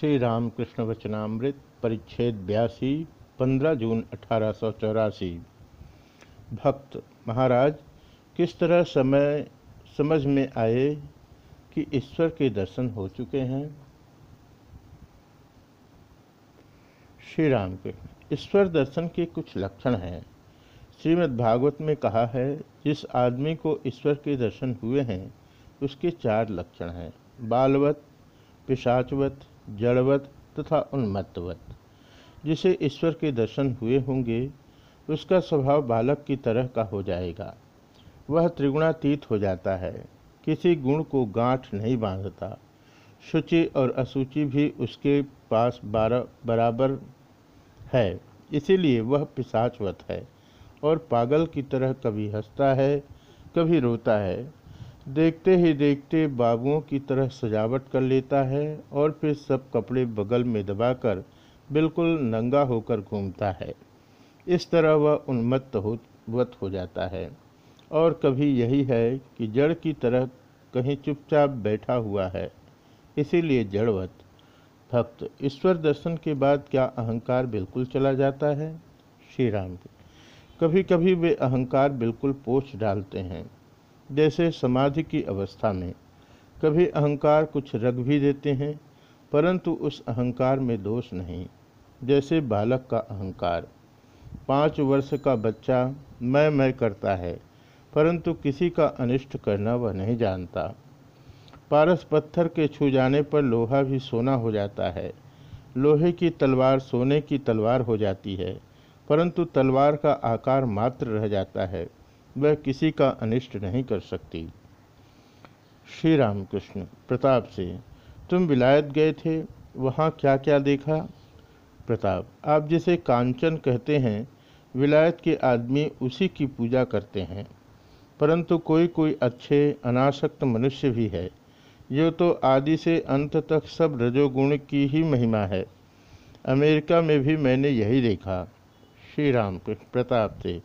श्री रामकृष्ण वचनामृत परिच्छेद बयासी, पंद्रह जून अठारह सौ चौरासी। भक्त, महाराज, किस तरह समय, समझ में आए कि ईश्वर के दर्शन हो चुके हैं? श्री राम के ईश्वर दर्शन के कुछ लक्षण हैं। श्रीमद् भागवत में कहा है, जिस आदमी को ईश्वर के दर्शन हुए हैं, उसके चार लक्षण हैं। बालवत, पिशाचवत जड़वत तथा उन्मत्तवत। जिसे ईश्वर के दर्शन हुए होंगे, उसका स्वभाव बालक की तरह का हो जाएगा। वह त्रिगुणातीत हो जाता है, किसी गुण को गांठ नहीं बांधता। शुचि और असूचि भी उसके पास बराबर है, इसीलिए वह पिशाचवत है और पागल की तरह कभी हंसता है, कभी रोता है। देखते ही देखते बाबुओं की तरह सजावट कर लेता है और फिर सब कपड़े बगल में दबाकर बिल्कुल नंगा होकर घूमता है। इस तरह वह उन्मत्त हो वत हो जाता है। और कभी यही है कि जड़ की तरह कहीं चुपचाप बैठा हुआ है। इसीलिए जड़वत भक्त, ईश्वर दर्शन के बाद क्या अहंकार बिल्कुल चला जाता है? श्री राम कभी कभी वे अहंकार बिल्कुल पोछ डालते हैं। जैसे समाधि की अवस्था में। कभी अहंकार कुछ रख भी देते हैं, परंतु उस अहंकार में दोष नहीं, जैसे बालक का अहंकार। पाँच वर्ष का बच्चा मैं मैं करता है, परंतु किसी का अनिष्ट करना वह नहीं जानता। पारस पत्थर के छू जाने पर लोहा भी सोना हो जाता है। लोहे की तलवार सोने की तलवार हो जाती है, परंतु तलवार का आकार मात्र रह जाता है। वह किसी का अनिष्ट नहीं कर सकती। श्री रामकृष्ण प्रताप से, तुम विलायत गए थे, वहाँ क्या क्या देखा? प्रताप, आप जिसे कांचन कहते हैं, विलायत के आदमी उसी की पूजा करते हैं। परंतु कोई कोई अच्छे, अनासक्त मनुष्य भी है। ये तो आदि से अंत तक सब रजोगुण की ही महिमा है। अमेरिका में भी मैंने यही देखा। श्री राम कृष्ण प्रताप से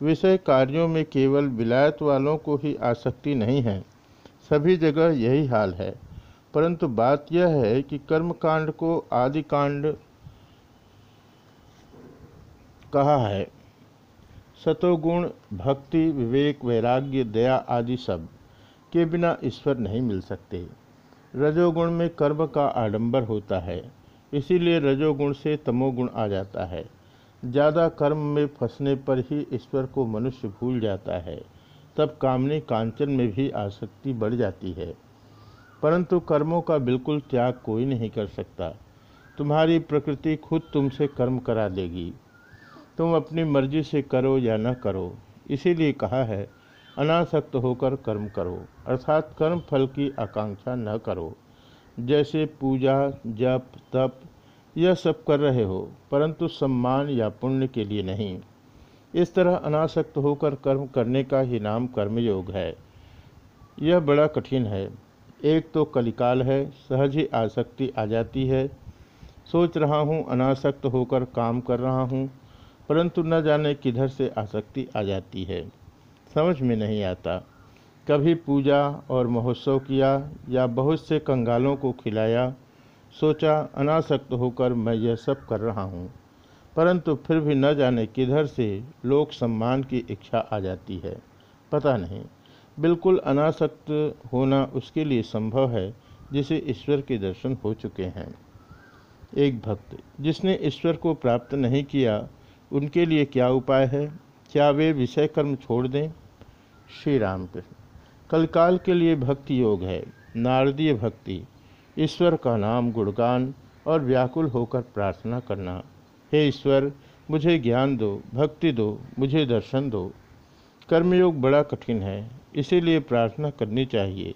विषय कार्यों में केवल विलायत वालों को ही आसक्ति नहीं है। सभी जगह यही हाल है। परंतु बात यह है कि कर्मकांड को आदि कांड कहा है। सतोगुण भक्ति, विवेक, वैराग्य, दया आदि सब के बिना ईश्वर नहीं मिल सकते। रजोगुण में कर्म का आडंबर होता है, इसीलिए रजोगुण से तमोगुण आ जाता है। ज़्यादा कर्म में फंसने पर ही ईश्वर को मनुष्य भूल जाता है, तब कामनी कांचन में भी आसक्ति बढ़ जाती है। परंतु कर्मों का बिल्कुल त्याग कोई नहीं कर सकता। तुम्हारी प्रकृति खुद तुमसे कर्म करा देगी। तुम अपनी मर्ज़ी से करो या न करो, इसीलिए कहा है, अनासक्त होकर कर्म करो, अर्थात कर्म फल की आकांक्षा न करो। जैसे पूजा, जप, तप यह सब कर रहे हो, परंतु सम्मान या पुण्य के लिए नहीं। इस तरह अनासक्त होकर कर्म करने का ही नाम कर्मयोग है। यह बड़ा कठिन है। एक तो कलिकाल है, सहज ही आसक्ति आ जाती है। सोच रहा हूँ, अनासक्त होकर काम कर रहा हूँ, परंतु न जाने किधर से आसक्ति आ जाती है। समझ में नहीं आता। कभी पूजा और महोत्सव किया या बहुत से कंगालों को खिलाया सोचा, अनासक्त होकर मैं यह सब कर रहा हूँ। परंतु फिर भी न जाने किधर से लोक सम्मान की इच्छा आ जाती है। पता नहीं। बिल्कुल अनासक्त होना उसके लिए संभव है, जिसे ईश्वर के दर्शन हो चुके हैं। एक भक्त, जिसने ईश्वर को प्राप्त नहीं किया, उनके लिए क्या उपाय है? क्या वे विषय कर्म छोड़ दें? श्री राम कृष्ण कलकाल के लिए भक्ति योग है। नारदीय भक्ति ईश्वर का नाम गुणगान और व्याकुल होकर प्रार्थना करना। हे ईश्वर, मुझे ज्ञान दो, भक्ति दो, मुझे दर्शन दो। कर्मयोग बड़ा कठिन है, इसीलिए प्रार्थना करनी चाहिए।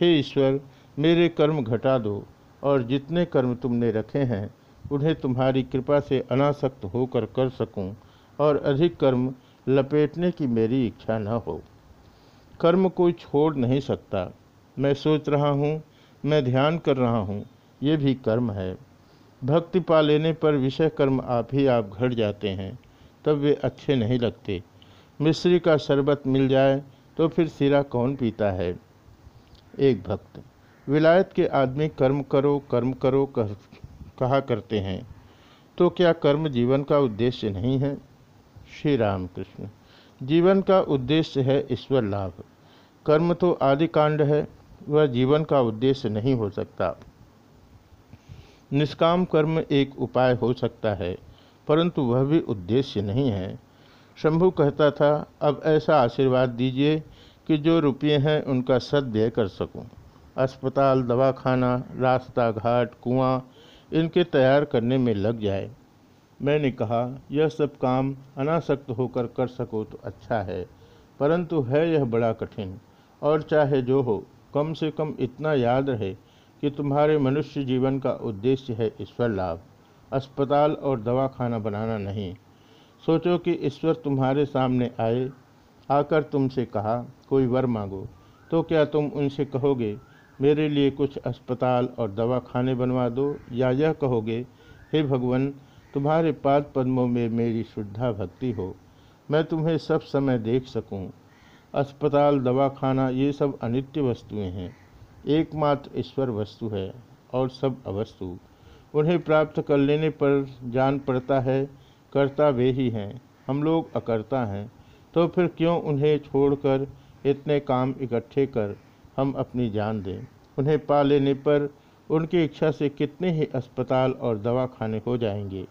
हे ईश्वर, मेरे कर्म घटा दो और जितने कर्म तुमने रखे हैं, उन्हें तुम्हारी कृपा से अनासक्त होकर कर सकूँ और अधिक कर्म लपेटने की मेरी इच्छा न हो। कर्म कोई छोड़ नहीं सकता। मैं सोच रहा हूँ मैं ध्यान कर रहा हूँ ये भी कर्म है। भक्ति पा लेने पर विषय कर्म आप ही आप घट जाते हैं तब वे अच्छे नहीं लगते। मिश्री का शरबत मिल जाए तो फिर सिरा कौन पीता है? एक भक्त विलायत के आदमी कर्म करो कर्म करो कर, कहा करते हैं। तो क्या कर्म जीवन का उद्देश्य नहीं है? श्री राम कृष्ण जीवन का उद्देश्य है ईश्वर लाभ। कर्म तो आदि कांड है वह जीवन का उद्देश्य नहीं हो सकता। निष्काम कर्म एक उपाय हो सकता है, परंतु वह भी उद्देश्य नहीं है। शंभु कहता था, अब ऐसा आशीर्वाद दीजिए कि जो रुपये हैं उनका सदव्यय कर सकूँ। अस्पताल, दवाखाना, रास्ता घाट, कुआँ, इनके तैयार करने में लग जाए। मैंने कहा, यह सब काम अनासक्त होकर कर सको तो अच्छा है, परंतु है यह बड़ा कठिन, और चाहे जो हो कम से कम इतना याद रहे कि तुम्हारे मनुष्य जीवन का उद्देश्य है ईश्वर लाभ। अस्पताल और दवाखाना बनाना नहीं। सोचो कि ईश्वर तुम्हारे सामने आए, आकर तुमसे कहा, कोई वर मांगो। तो क्या तुम उनसे कहोगे, मेरे लिए कुछ अस्पताल और दवाखाने बनवा दो, या यह कहोगे, हे भगवान, तुम्हारे पाद पद्मों में मेरी शुद्धा भक्ति हो। मैं तुम्हें सब समय देख सकूँ। अस्पताल, दवाखाना, ये सब अनित्य वस्तुएँ हैं। एकमात्र ईश्वर वस्तु है और सब अवस्तु। उन्हें प्राप्त कर लेने पर जान पड़ता है, करता वे ही हैं। हम लोग अकर्ता हैं तो फिर क्यों उन्हें छोड़कर इतने काम इकट्ठे कर हम अपनी जान दें? उन्हें पा लेने पर उनकी इच्छा से कितने ही अस्पताल और दवाखाने हो जाएँगे।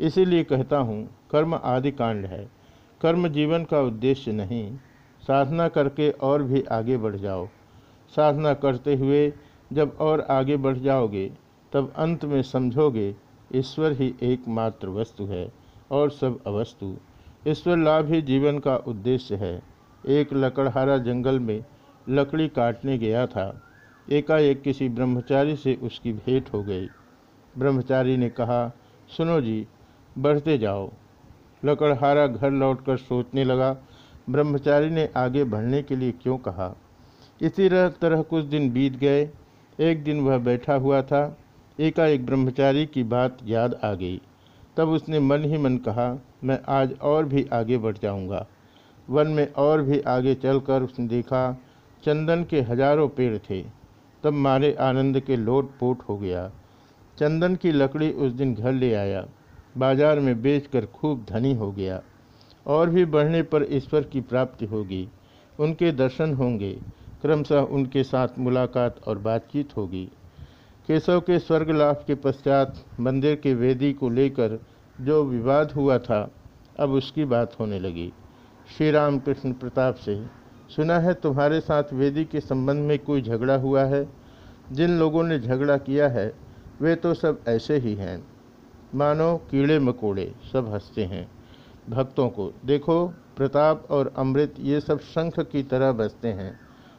इसीलिए कहता हूँ, कर्म आदि कांड है। कर्म जीवन का उद्देश्य नहीं साधना करके और भी आगे बढ़ जाओ। साधना करते हुए जब और आगे बढ़ जाओगे, तब अंत में समझोगे, ईश्वर ही एकमात्र वस्तु है और सब अवस्तु। ईश्वर लाभ ही जीवन का उद्देश्य है। एक लकड़हारा जंगल में लकड़ी काटने गया था। एकाएक किसी ब्रह्मचारी से उसकी भेंट हो गई। ब्रह्मचारी ने कहा, सुनो जी, बढ़ते जाओ। लकड़हारा घर लौटकर सोचने लगा ब्रह्मचारी ने आगे बढ़ने के लिए क्यों कहा? इसी तरह कुछ दिन बीत गए। एक दिन वह बैठा हुआ था। एकाएक ब्रह्मचारी की बात याद आ गई। तब उसने मन ही मन कहा, मैं आज और भी आगे बढ़ जाऊँगा। वन में और भी आगे चलकर उसने देखा, चंदन के हज़ारों पेड़ थे। तब मारे आनंद के लोट पोट हो गया। चंदन की लकड़ी उस दिन घर ले आया। बाज़ार में बेचकर खूब धनी हो गया। और भी बढ़ने पर ईश्वर की प्राप्ति होगी, उनके दर्शन होंगे, क्रमशः उनके साथ मुलाकात और बातचीत होगी। केशव के स्वर्ग लाभ के पश्चात मंदिर के वेदी को लेकर जो विवाद हुआ था, अब उसकी बात होने लगी। श्री राम कृष्ण प्रताप से, सुना है तुम्हारे साथ वेदी के संबंध में कोई झगड़ा हुआ है? जिन लोगों ने झगड़ा किया है, वे तो सब ऐसे ही हैं। मानो कीड़े मकोड़े, सब हँसते हैं। भक्तों को, देखो, प्रताप और अमृत ये सब शंख की तरह बसते हैं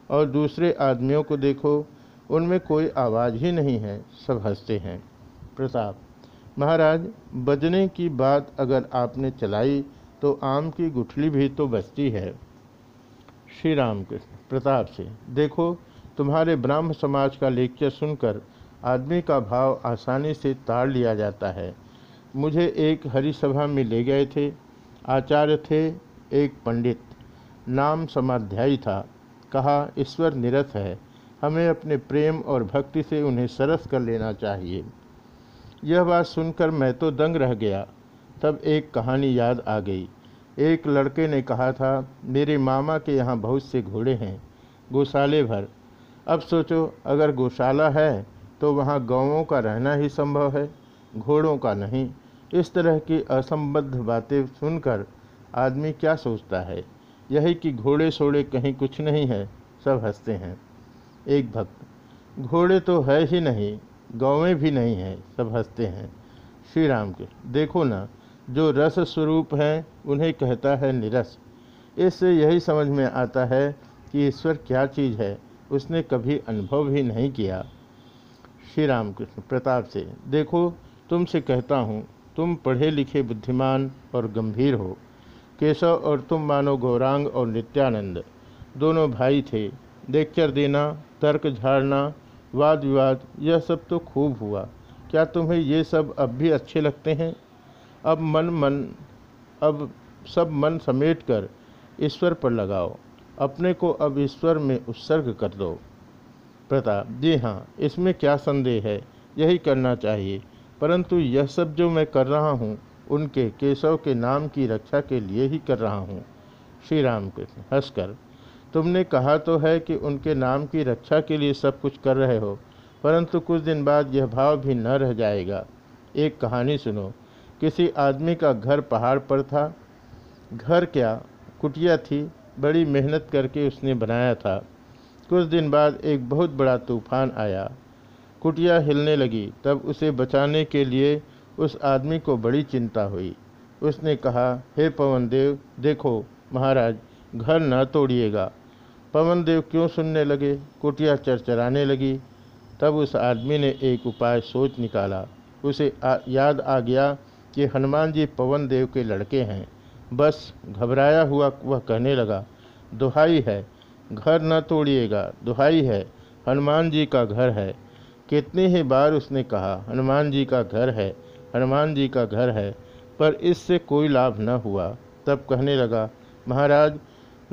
और दूसरे आदमियों को देखो, उनमें कोई आवाज़ ही नहीं है, सब हँसते हैं। प्रताप, महाराज, बजने की बात अगर आपने चलाई तो आम की गुठली भी तो बजती है। श्री राम कृष्ण प्रताप से, देखो, तुम्हारे ब्राह्म समाज का लेक्चर सुनकर आदमी का भाव आसानी से ताड़ लिया जाता है। मुझे एक हरी सभा में ले गए थे आचार्य थे एक पंडित। नाम समाध्यायी था। कहा, ईश्वर निरस है। हमें अपने प्रेम और भक्ति से उन्हें सरस कर लेना चाहिए। यह बात सुनकर मैं तो दंग रह गया। तब एक कहानी याद आ गई। एक लड़के ने कहा था, मेरे मामा के यहाँ बहुत से घोड़े हैं, गौशाले भर। अब सोचो, अगर गौशाला है तो वहाँ गाँवों का रहना ही संभव है, घोड़ों का नहीं। इस तरह की असंबद्ध बातें सुनकर आदमी क्या सोचता है? यही कि घोड़े सोड़े कहीं कुछ नहीं है, सब हँसते हैं। एक भक्त, घोड़े तो है ही नहीं, गाँवें भी नहीं हैं, सब हँसते हैं। श्री राम के, देखो ना, जो रस स्वरूप हैं, उन्हें कहता है निरस। इससे यही समझ में आता है कि ईश्वर क्या चीज़ है, उसने कभी अनुभव भी नहीं किया। श्री राम कृष्ण प्रताप से, देखो, तुमसे कहता हूँ तुम पढ़े लिखे बुद्धिमान और गंभीर हो। केशव और तुम मानो गौरांग और नित्यानंद। दोनों भाई थे। लेक्चर देना, तर्क झाड़ना वाद विवाद यह सब तो खूब हुआ। क्या तुम्हें ये सब अब भी अच्छे लगते हैं? अब मन मन, अब सब मन समेट कर ईश्वर पर लगाओ। अपने को अब ईश्वर में उत्सर्ग कर दो। प्रताप, जी हाँ इसमें क्या संदेह है? यही करना चाहिए। परंतु यह सब जो मैं कर रहा हूँ, उनके केशव के नाम की रक्षा के लिए ही कर रहा हूँ। श्री राम कृष्ण हंसकर, तुमने कहा तो है कि उनके नाम की रक्षा के लिए सब कुछ कर रहे हो, परंतु कुछ दिन बाद यह भाव भी न रह जाएगा। एक कहानी सुनो, किसी आदमी का घर पहाड़ पर था। घर क्या? कुटिया थी, बड़ी मेहनत करके उसने बनाया था। कुछ दिन बाद एक बहुत बड़ा तूफ़ान आया। कुटिया हिलने लगी। तब उसे बचाने के लिए उस आदमी को बड़ी चिंता हुई। उसने कहा हे पवन देव देखो महाराज घर न तोड़िएगा। पवन देव क्यों सुनने लगे? कुटिया चरचराने लगी। तब उस आदमी ने एक उपाय सोच निकाला। उसे आ, याद आ गया कि हनुमान जी पवन देव के लड़के हैं। बस घबराया हुआ वह कहने लगा दुहाई है घर न तोड़िएगा दुहाई है। हनुमान जी का घर है। कितनी ही बार उसने कहा, हनुमान जी का घर है, हनुमान जी का घर है, पर इससे कोई लाभ न हुआ। तब कहने लगा, महाराज,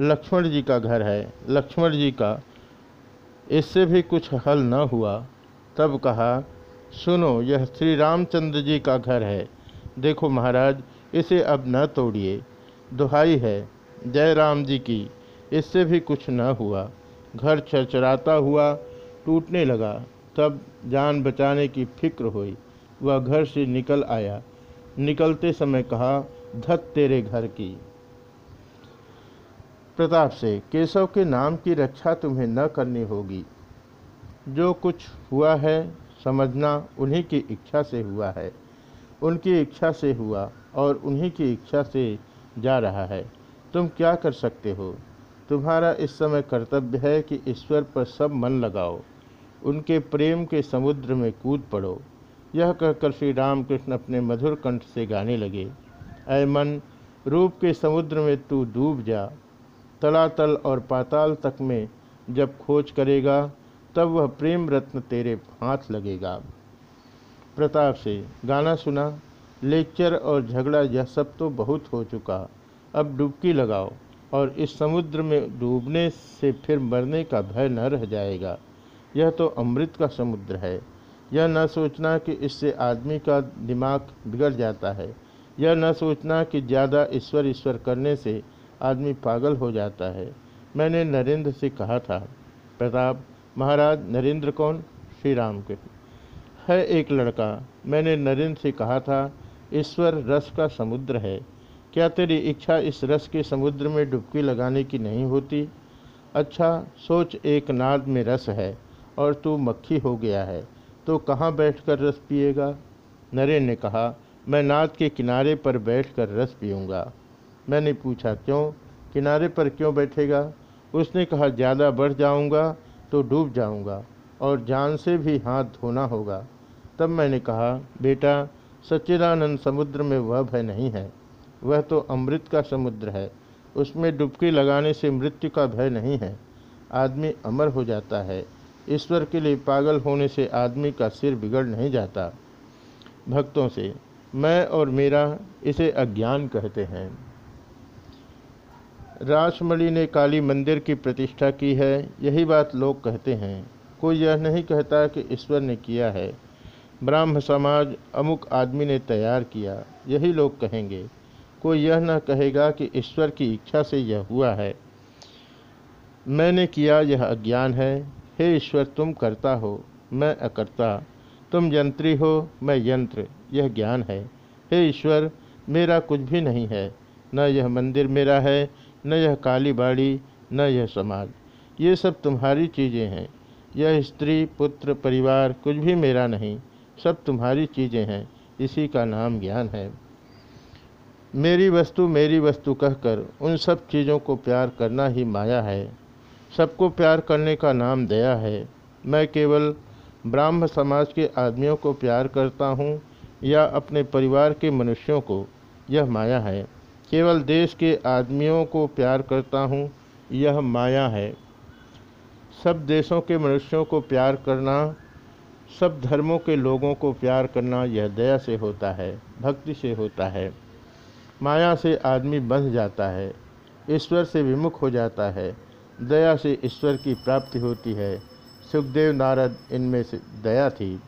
लक्ष्मण जी का घर है, लक्ष्मण जी का, इससे भी कुछ हल न हुआ। तब कहा, सुनो, यह श्री रामचंद्र जी का घर है। देखो महाराज, इसे अब न तोड़िए। दुहाई है, जय राम जी की, इससे भी कुछ न हुआ। घर चरचराता हुआ टूटने लगा। तब जान बचाने की फ़िक्र हुई। वह घर से निकल आया। निकलते समय कहा, धत तेरे घर की। प्रताप से, केशव के नाम की रक्षा तुम्हें न करनी होगी। जो कुछ हुआ है, समझना उन्हीं की इच्छा से हुआ है। उनकी इच्छा से हुआ और उन्हीं की इच्छा से जा रहा है। तुम क्या कर सकते हो? तुम्हारा इस समय कर्तव्य है कि ईश्वर पर सब मन लगाओ। उनके प्रेम के समुद्र में कूद पड़ो। यह कहकर श्री रामकृष्ण अपने मधुर कंठ से गाने लगे अय मन, रूप के समुद्र में तू डूब जा। तलातल और पाताल तक में जब खोज करेगा, तब वह प्रेम रत्न तेरे हाथ लगेगा। प्रताप से, गाना सुना, लेक्चर और झगड़ा यह सब तो बहुत हो चुका। अब डुबकी लगाओ और इस समुद्र में डूबने से फिर मरने का भय न रह जाएगा। यह तो अमृत का समुद्र है। यह न सोचना कि इससे आदमी का दिमाग बिगड़ जाता है। यह न सोचना कि ज़्यादा ईश्वर ईश्वर करने से आदमी पागल हो जाता है। मैंने नरेंद्र से कहा था, प्रताप, महाराज, नरेंद्र कौन? श्री राम के है एक लड़का। मैंने नरेंद्र से कहा था, ईश्वर रस का समुद्र है। क्या तेरी इच्छा इस रस के समुद्र में डुबकी लगाने की नहीं होती? अच्छा सोच एक नाद में रस है। और तू मक्खी हो गया है तो कहाँ बैठकर रस पिएगा? नरेन ने कहा, मैं नाद के किनारे पर बैठकर रस पीऊँगा। मैंने पूछा, क्यों? किनारे पर क्यों बैठेगा? उसने कहा, ज़्यादा बढ़ जाऊँगा तो डूब जाऊँगा, और जान से भी हाथ धोना होगा। तब मैंने कहा, बेटा, सच्चिदानंद समुद्र में वह भय नहीं है। वह तो अमृत का समुद्र है। उसमें डुबकी लगाने से मृत्यु का भय नहीं है। आदमी अमर हो जाता है। ईश्वर के लिए पागल होने से आदमी का सिर बिगड़ नहीं जाता। भक्तों से, मैं और मेरा इसे अज्ञान कहते हैं। रासमणि ने काली मंदिर की प्रतिष्ठा की है, यही बात लोग कहते हैं। कोई यह नहीं कहता कि ईश्वर ने किया है। ब्राह्म समाज अमुक आदमी ने तैयार किया, यही लोग कहेंगे। कोई यह न कहेगा कि ईश्वर की इच्छा से यह हुआ है। मैंने किया यह अज्ञान है हे ईश्वर, तुम करता हो, मैं अकर्ता। तुम यंत्री हो, मैं यंत्र, यह ज्ञान है। हे ईश्वर, मेरा कुछ भी नहीं है, न यह मंदिर मेरा है, न यह काली बाड़ी, न यह समाज। ये सब तुम्हारी चीज़ें हैं। यह स्त्री, पुत्र, परिवार, कुछ भी मेरा नहीं, सब तुम्हारी चीज़ें हैं, इसी का नाम ज्ञान है। मेरी वस्तु मेरी वस्तु कहकर उन सब चीज़ों को प्यार करना ही माया है। सबको प्यार करने का नाम दया है। मैं केवल ब्राह्म समाज के आदमियों को प्यार करता हूँ या अपने परिवार के मनुष्यों को, यह माया है। केवल देश के आदमियों को प्यार करता हूँ, यह माया है। सब देशों के मनुष्यों को प्यार करना, सब धर्मों के लोगों को प्यार करना, यह दया से होता है, भक्ति से होता है। माया से आदमी बंध जाता है, ईश्वर से विमुख हो जाता है। दया से ईश्वर की प्राप्ति होती है। सुखदेव नारद इनमें से दया थी।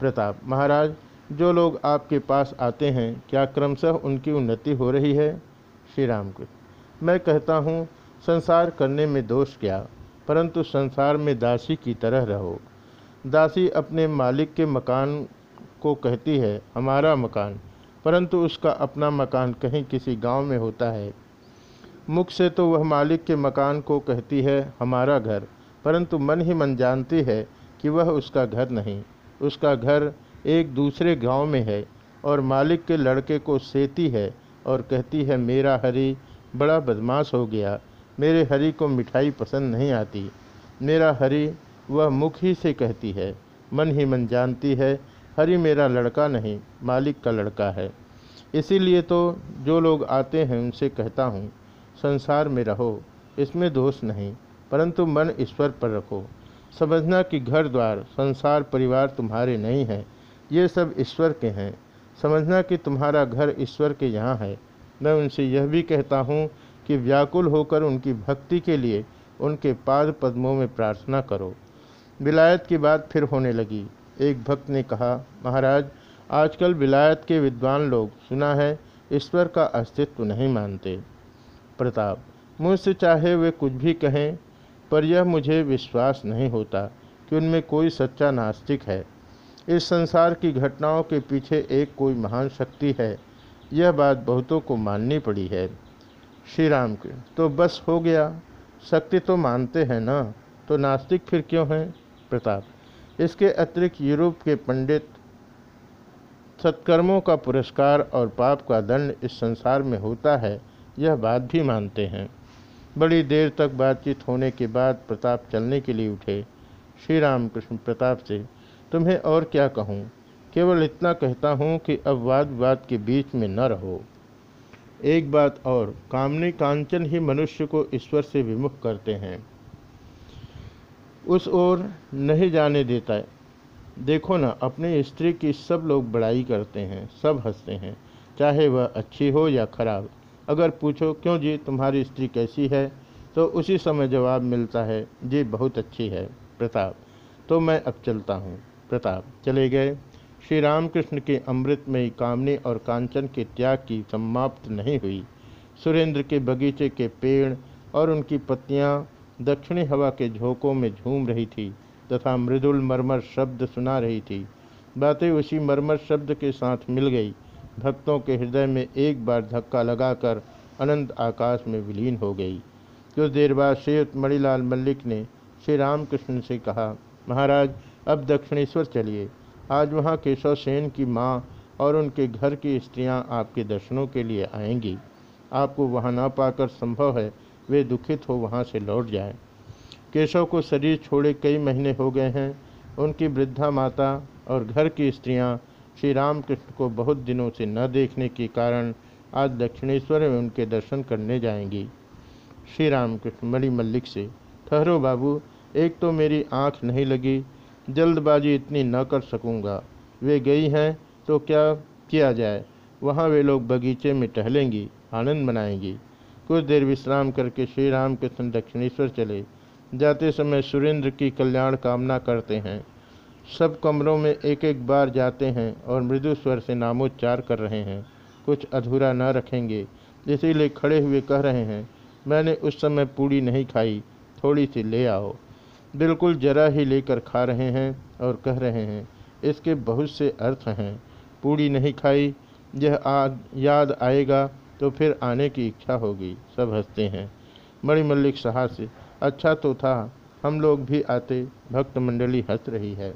प्रताप, महाराज, जो लोग आपके पास आते हैं, क्या क्रमशः उनकी उन्नति हो रही है? श्री राम कृष्ण मैं कहता हूँ, संसार करने में दोष क्या? परंतु संसार में दासी की तरह रहो। दासी अपने मालिक के मकान को कहती है, हमारा मकान, परंतु उसका अपना मकान कहीं किसी गाँव में होता है। मुख से तो वह मालिक के मकान को कहती है, हमारा घर। परंतु मन ही मन जानती है कि वह उसका घर नहीं। उसका घर एक दूसरे गाँव में है और मालिक के लड़के को सेती है और कहती है, मेरा हरी बड़ा बदमाश हो गया। मेरे हरी को मिठाई पसंद नहीं आती। मेरा हरी वह मुख ही से कहती है। मन ही मन जानती है, हरी मेरा लड़का नहीं, मालिक का लड़का है। इसीलिए तो जो लोग आते हैं उनसे कहता हूँ संसार में रहो, इसमें दोष नहीं, परंतु मन ईश्वर पर रखो। समझना कि घर द्वार, संसार, परिवार तुम्हारे नहीं हैं, ये सब ईश्वर के हैं। समझना कि तुम्हारा घर ईश्वर के यहाँ है। मैं उनसे यह भी कहता हूँ कि व्याकुल होकर उनकी भक्ति के लिए उनके पाद पद्मों में प्रार्थना करो। विलायत की बात फिर होने लगी। एक भक्त ने कहा, महाराज, आजकल विलायत के विद्वान लोग सुना है, ईश्वर का अस्तित्व नहीं मानते। प्रताप, मुझसे चाहे वे कुछ भी कहें, पर यह मुझे विश्वास नहीं होता कि उनमें कोई सच्चा नास्तिक है। इस संसार की घटनाओं के पीछे एक कोई महान शक्ति है, यह बात बहुतों को माननी पड़ी है। श्री राम के तो बस हो गया। शक्ति तो मानते हैं ना तो नास्तिक फिर क्यों हैं? प्रताप, इसके अतिरिक्त यूरोप के पंडित सत्कर्मों का पुरस्कार और पाप का दंड इस संसार में होता है। यह बात भी मानते हैं। बड़ी देर तक बातचीत होने के बाद प्रताप चलने के लिए उठे। श्री राम कृष्ण प्रताप से, तुम्हें और क्या कहूँ? केवल इतना कहता हूँ कि अब वाद विवाद के बीच में न रहो। एक बात और, कामनी कांचन ही मनुष्य को ईश्वर से विमुख करते हैं। उस ओर नहीं जाने देता है। देखो ना, अपनी स्त्री की सब लोग बड़ाई करते हैं, सब हँसते हैं, चाहे वह अच्छी हो या खराब। अगर पूछो, क्यों जी, तुम्हारी स्त्री कैसी है? तो उसी समय जवाब मिलता है, जी, बहुत अच्छी है। प्रताप। तो मैं अब चलता हूँ। प्रताप चले गए। श्री रामकृष्ण के अमृत में कामनी और कांचन के त्याग की समाप्त नहीं हुई। सुरेंद्र के बगीचे के पेड़ और उनकी पत्तियाँ दक्षिणी हवा के झोंकों में झूम रही थी तथा मृदुल मरमर शब्द सुना रही थी। बातें उसी मरमर शब्द के साथ मिल गई भक्तों के हृदय में एक बार धक्का लगाकर अनंत आकाश में विलीन हो गई। कुछ देर बाद श्रीयुक्त मणिलाल मल्लिक ने श्री रामकृष्ण से कहा, महाराज, अब दक्षिणेश्वर चलिए। आज वहाँ केशव सेन की माँ और उनके घर की स्त्रियाँ आपके दर्शनों के लिए आएँगी। आपको वहाँ ना पाकर संभव है वे दुखित हो वहाँ से लौट जाएँ। केशव को शरीर छोड़े कई महीने हो गए हैं। उनकी वृद्धा माता और घर की स्त्रियाँ श्री रामकृष्ण को बहुत दिनों से न देखने के कारण आज दक्षिणेश्वर में उनके दर्शन करने जाएँगी। श्री रामकृष्ण मणि मल्लिक से, ठहरो बाबू, एक तो मेरी आँख नहीं लगी, जल्दबाजी इतनी न कर सकूँगा। वे गई हैं तो क्या किया जाए? वहाँ वे लोग बगीचे में टहलेंगी, आनंद मनाएँगी कुछ देर विश्राम करके श्री राम कृष्ण दक्षिणेश्वर चले। जाते समय सुरेंद्र की कल्याण कामना करते हैं। सब कमरों में एक एक बार जाते हैं और मृदु स्वर से नामोच्चार कर रहे हैं। कुछ अधूरा न रखेंगे, इसीलिए खड़े हुए कह रहे हैं, मैंने उस समय पूड़ी नहीं खाई, थोड़ी सी ले आओ। बिल्कुल जरा ही लेकर खा रहे हैं और कह रहे हैं, इसके बहुत से अर्थ हैं। पूड़ी नहीं खाई, यह आद, याद आएगा तो फिर आने की इच्छा होगी। सब हँसते हैं। मणिमल्लिक से अच्छा तो था, हम लोग भी आते भक्त मंडली हंस रही है।